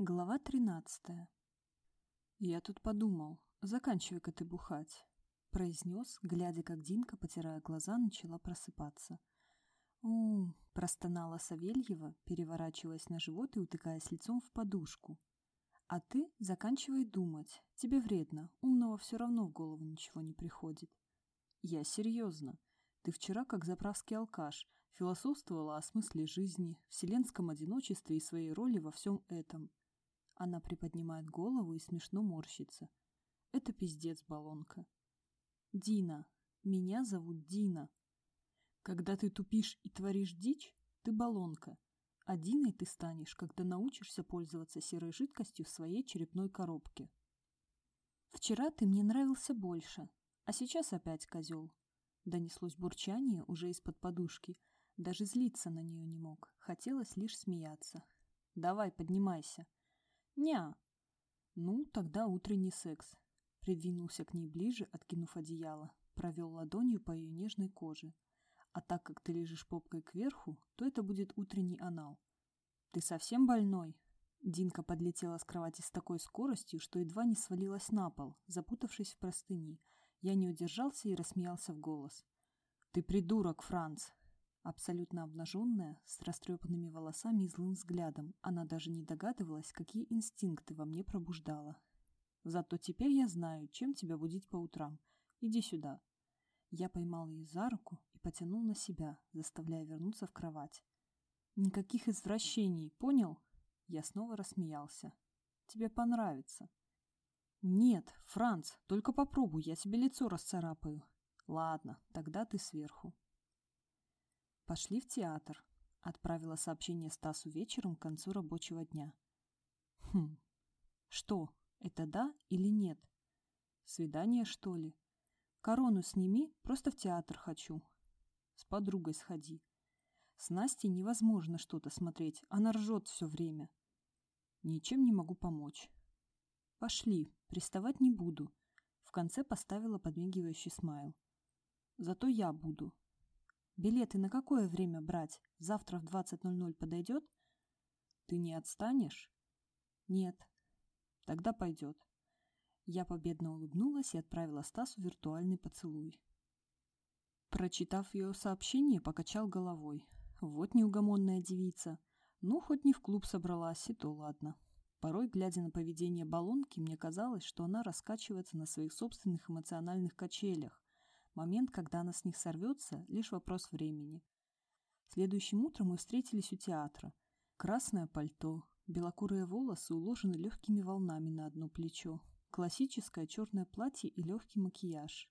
Глава 13 «Я тут подумал, заканчивай-ка ты бухать», — произнес, глядя, как Динка, потирая глаза, начала просыпаться. у простонала Савельева, переворачиваясь на живот и утыкаясь лицом в подушку. «А ты заканчивай думать. Тебе вредно. Умного все равно в голову ничего не приходит». «Я серьезно. Ты вчера, как заправский алкаш, философствовала о смысле жизни, вселенском одиночестве и своей роли во всем этом. Она приподнимает голову и смешно морщится. Это пиздец, баллонка. Дина. Меня зовут Дина. Когда ты тупишь и творишь дичь, ты баллонка. А Диной ты станешь, когда научишься пользоваться серой жидкостью в своей черепной коробке. Вчера ты мне нравился больше, а сейчас опять козел. Донеслось бурчание уже из-под подушки. Даже злиться на нее не мог. Хотелось лишь смеяться. «Давай, поднимайся», «Ня». «Ну, тогда утренний секс». Придвинулся к ней ближе, откинув одеяло, провел ладонью по ее нежной коже. «А так как ты лежишь попкой кверху, то это будет утренний анал». «Ты совсем больной?» Динка подлетела с кровати с такой скоростью, что едва не свалилась на пол, запутавшись в простыни. Я не удержался и рассмеялся в голос. «Ты придурок, Франц!» Абсолютно обнаженная, с растрепанными волосами и злым взглядом, она даже не догадывалась, какие инстинкты во мне пробуждала. «Зато теперь я знаю, чем тебя будить по утрам. Иди сюда». Я поймал ее за руку и потянул на себя, заставляя вернуться в кровать. «Никаких извращений, понял?» Я снова рассмеялся. «Тебе понравится». «Нет, Франц, только попробуй, я тебе лицо расцарапаю». «Ладно, тогда ты сверху». «Пошли в театр», — отправила сообщение Стасу вечером к концу рабочего дня. «Хм, что, это да или нет? Свидание, что ли? Корону сними, просто в театр хочу. С подругой сходи. С Настей невозможно что-то смотреть, она ржет все время. Ничем не могу помочь. Пошли, приставать не буду. В конце поставила подмигивающий смайл. Зато я буду. Билеты на какое время брать? Завтра в 20.00 подойдет? Ты не отстанешь? Нет. Тогда пойдет. Я победно улыбнулась и отправила Стасу виртуальный поцелуй. Прочитав ее сообщение, покачал головой. Вот неугомонная девица. Ну, хоть не в клуб собралась, и то ладно. Порой, глядя на поведение баллонки, мне казалось, что она раскачивается на своих собственных эмоциональных качелях, Момент, когда она с них сорвется, лишь вопрос времени. Следующим утром мы встретились у театра. Красное пальто, белокурые волосы уложены легкими волнами на одно плечо, классическое черное платье и легкий макияж.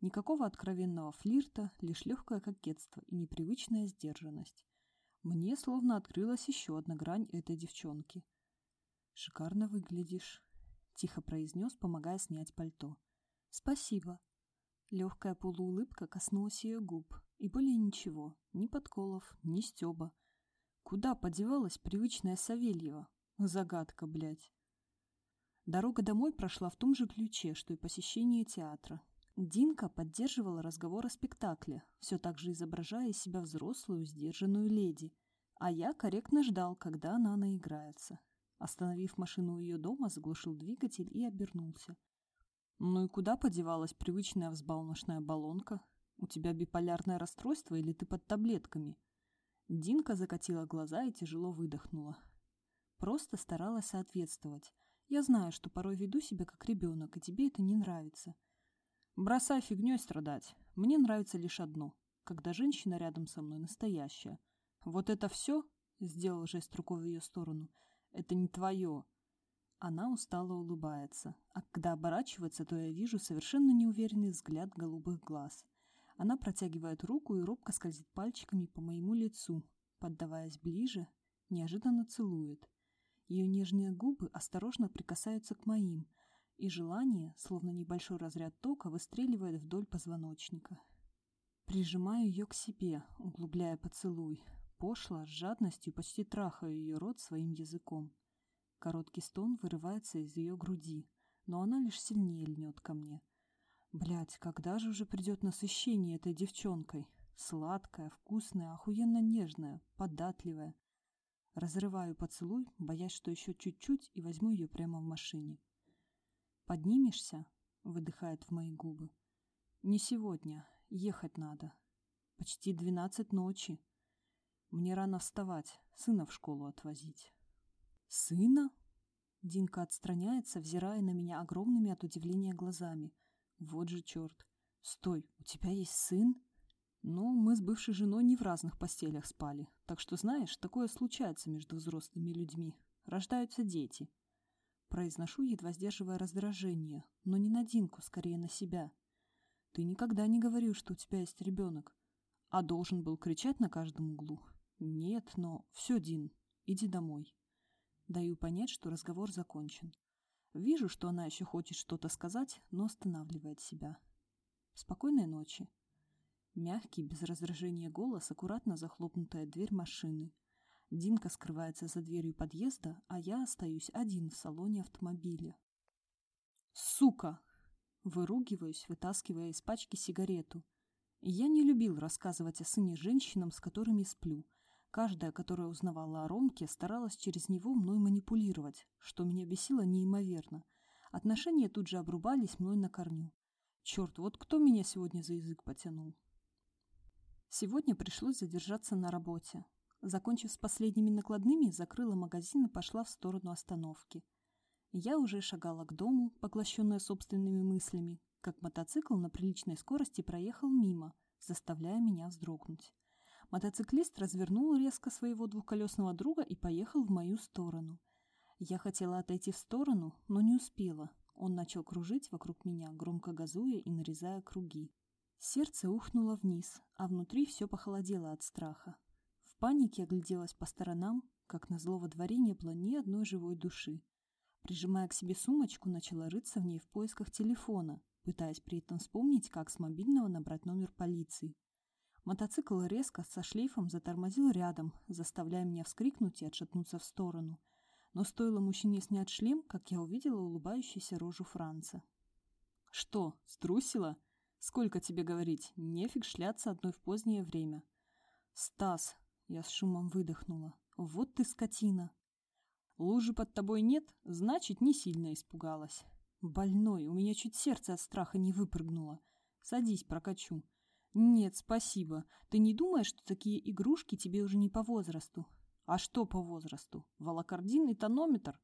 Никакого откровенного флирта, лишь легкое кокетство и непривычная сдержанность. Мне словно открылась еще одна грань этой девчонки. «Шикарно выглядишь», — тихо произнес, помогая снять пальто. «Спасибо», Легкая полуулыбка коснулась ее губ, и более ничего, ни подколов, ни стеба. Куда подевалась привычная Савельева? Загадка, блядь. Дорога домой прошла в том же ключе, что и посещение театра. Динка поддерживала разговор о спектакле, все так же изображая из себя взрослую, сдержанную леди, а я корректно ждал, когда она наиграется. Остановив машину у ее дома, заглушил двигатель и обернулся. Ну и куда подевалась привычная взбалмошная баллонка? У тебя биполярное расстройство или ты под таблетками? Динка закатила глаза и тяжело выдохнула. Просто старалась соответствовать. Я знаю, что порой веду себя как ребенок, и тебе это не нравится. Бросай фигней страдать. Мне нравится лишь одно. Когда женщина рядом со мной настоящая. Вот это все, сделал жест рукой в ее сторону, это не твое. Она устало улыбается, а когда оборачивается, то я вижу совершенно неуверенный взгляд голубых глаз. Она протягивает руку и робко скользит пальчиками по моему лицу, поддаваясь ближе, неожиданно целует. Ее нежные губы осторожно прикасаются к моим, и желание, словно небольшой разряд тока, выстреливает вдоль позвоночника. Прижимаю ее к себе, углубляя поцелуй. Пошло, с жадностью почти трахаю ее рот своим языком. Короткий стон вырывается из ее груди, но она лишь сильнее льнет ко мне. Блять, когда же уже придет насыщение этой девчонкой? Сладкая, вкусная, охуенно нежная, податливая. Разрываю поцелуй, боясь, что еще чуть-чуть, и возьму ее прямо в машине. «Поднимешься?» — выдыхает в мои губы. «Не сегодня. Ехать надо. Почти двенадцать ночи. Мне рано вставать, сына в школу отвозить». «Сына?» Динка отстраняется, взирая на меня огромными от удивления глазами. «Вот же черт! Стой, у тебя есть сын?» «Ну, мы с бывшей женой не в разных постелях спали, так что, знаешь, такое случается между взрослыми людьми. Рождаются дети». Произношу, едва сдерживая раздражение, но не на Динку, скорее на себя. Ты никогда не говорил, что у тебя есть ребенок. А должен был кричать на каждом углу. Нет, но все, Дин, иди домой. Даю понять, что разговор закончен. Вижу, что она еще хочет что-то сказать, но останавливает себя. Спокойной ночи. Мягкий, без раздражения голос, аккуратно захлопнутая дверь машины. Динка скрывается за дверью подъезда, а я остаюсь один в салоне автомобиля. «Сука!» Выругиваюсь, вытаскивая из пачки сигарету. Я не любил рассказывать о сыне женщинам, с которыми сплю. Каждая, которая узнавала о Ромке, старалась через него мной манипулировать, что меня бесило неимоверно. Отношения тут же обрубались мной на корню. Черт, вот кто меня сегодня за язык потянул? Сегодня пришлось задержаться на работе. Закончив с последними накладными, закрыла магазин и пошла в сторону остановки. Я уже шагала к дому, поглощенная собственными мыслями, как мотоцикл на приличной скорости проехал мимо, заставляя меня вздрогнуть. Мотоциклист развернул резко своего двухколесного друга и поехал в мою сторону. Я хотела отойти в сторону, но не успела. Он начал кружить вокруг меня, громко газуя и нарезая круги. Сердце ухнуло вниз, а внутри все похолодело от страха. В панике огляделась по сторонам, как назло во дворе не было ни одной живой души. Прижимая к себе сумочку, начала рыться в ней в поисках телефона, пытаясь при этом вспомнить, как с мобильного набрать номер полиции. Мотоцикл резко со шлейфом затормозил рядом, заставляя меня вскрикнуть и отшатнуться в сторону. Но стоило мужчине снять шлем, как я увидела улыбающуюся рожу Франца. «Что, струсила? Сколько тебе говорить? Нефиг шляться одной в позднее время». «Стас!» — я с шумом выдохнула. «Вот ты скотина!» Лужи под тобой нет, значит, не сильно испугалась. Больной, у меня чуть сердце от страха не выпрыгнуло. Садись, прокачу. Нет, спасибо. Ты не думаешь, что такие игрушки тебе уже не по возрасту? А что по возрасту? Волокордин и тонометр?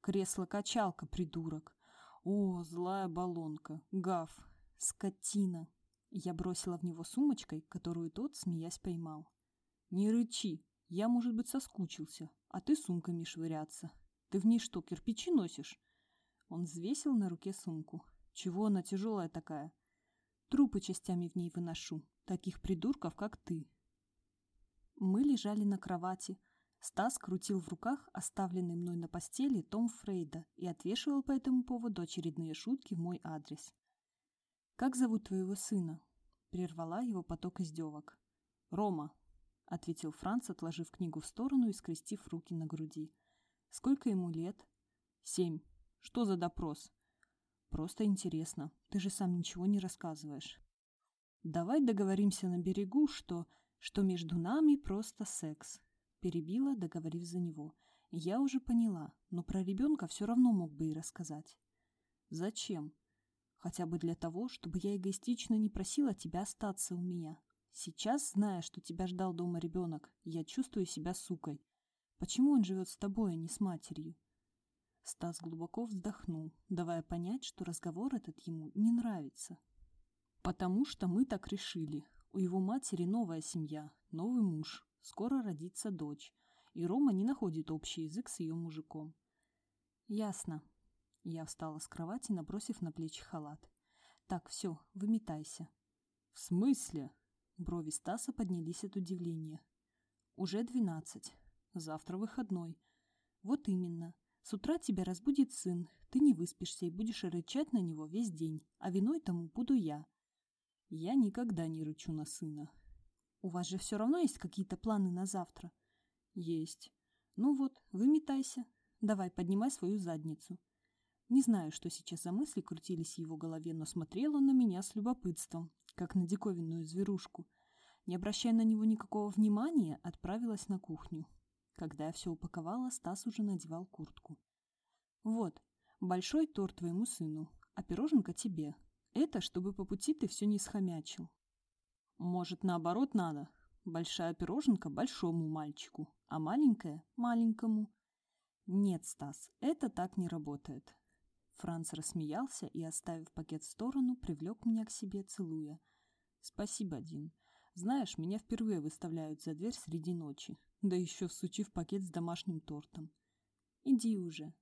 Кресло-качалка, придурок. О, злая баллонка. Гав. Скотина. Я бросила в него сумочкой, которую тот, смеясь, поймал. Не рычи. Я, может быть, соскучился а ты сумками швыряться. Ты в ней что, кирпичи носишь?» Он взвесил на руке сумку. «Чего она тяжелая такая?» «Трупы частями в ней выношу, таких придурков, как ты». Мы лежали на кровати. Стас крутил в руках оставленный мной на постели том Фрейда и отвешивал по этому поводу очередные шутки в мой адрес. «Как зовут твоего сына?» Прервала его поток издевок. «Рома», — ответил Франц, отложив книгу в сторону и скрестив руки на груди. «Сколько ему лет?» «Семь. Что за допрос?» «Просто интересно. Ты же сам ничего не рассказываешь». «Давай договоримся на берегу, что... что между нами просто секс», — перебила, договорив за него. «Я уже поняла, но про ребенка все равно мог бы и рассказать». «Зачем?» «Хотя бы для того, чтобы я эгоистично не просила тебя остаться у меня, Сейчас, зная, что тебя ждал дома ребенок, я чувствую себя сукой. Почему он живет с тобой, а не с матерью? Стас глубоко вздохнул, давая понять, что разговор этот ему не нравится. Потому что мы так решили. У его матери новая семья, новый муж, скоро родится дочь, и Рома не находит общий язык с ее мужиком. Ясно. Я встала с кровати, набросив на плечи халат. Так, все, выметайся. В смысле? Брови Стаса поднялись от удивления. «Уже двенадцать. Завтра выходной. Вот именно. С утра тебя разбудит сын. Ты не выспишься и будешь рычать на него весь день, а виной тому буду я. Я никогда не рычу на сына. У вас же все равно есть какие-то планы на завтра? Есть. Ну вот, выметайся. Давай, поднимай свою задницу. Не знаю, что сейчас за мысли крутились в его голове, но смотрел он на меня с любопытством, как на диковинную зверушку. Не обращая на него никакого внимания, отправилась на кухню. Когда я все упаковала, Стас уже надевал куртку. «Вот, большой торт твоему сыну, а пироженка тебе. Это, чтобы по пути ты все не схомячил». «Может, наоборот надо? Большая пироженка большому мальчику, а маленькая – маленькому». «Нет, Стас, это так не работает». Франц рассмеялся и, оставив пакет в сторону, привлек меня к себе, целуя. «Спасибо, Дин. Знаешь, меня впервые выставляют за дверь среди ночи, да еще всучив пакет с домашним тортом. Иди уже,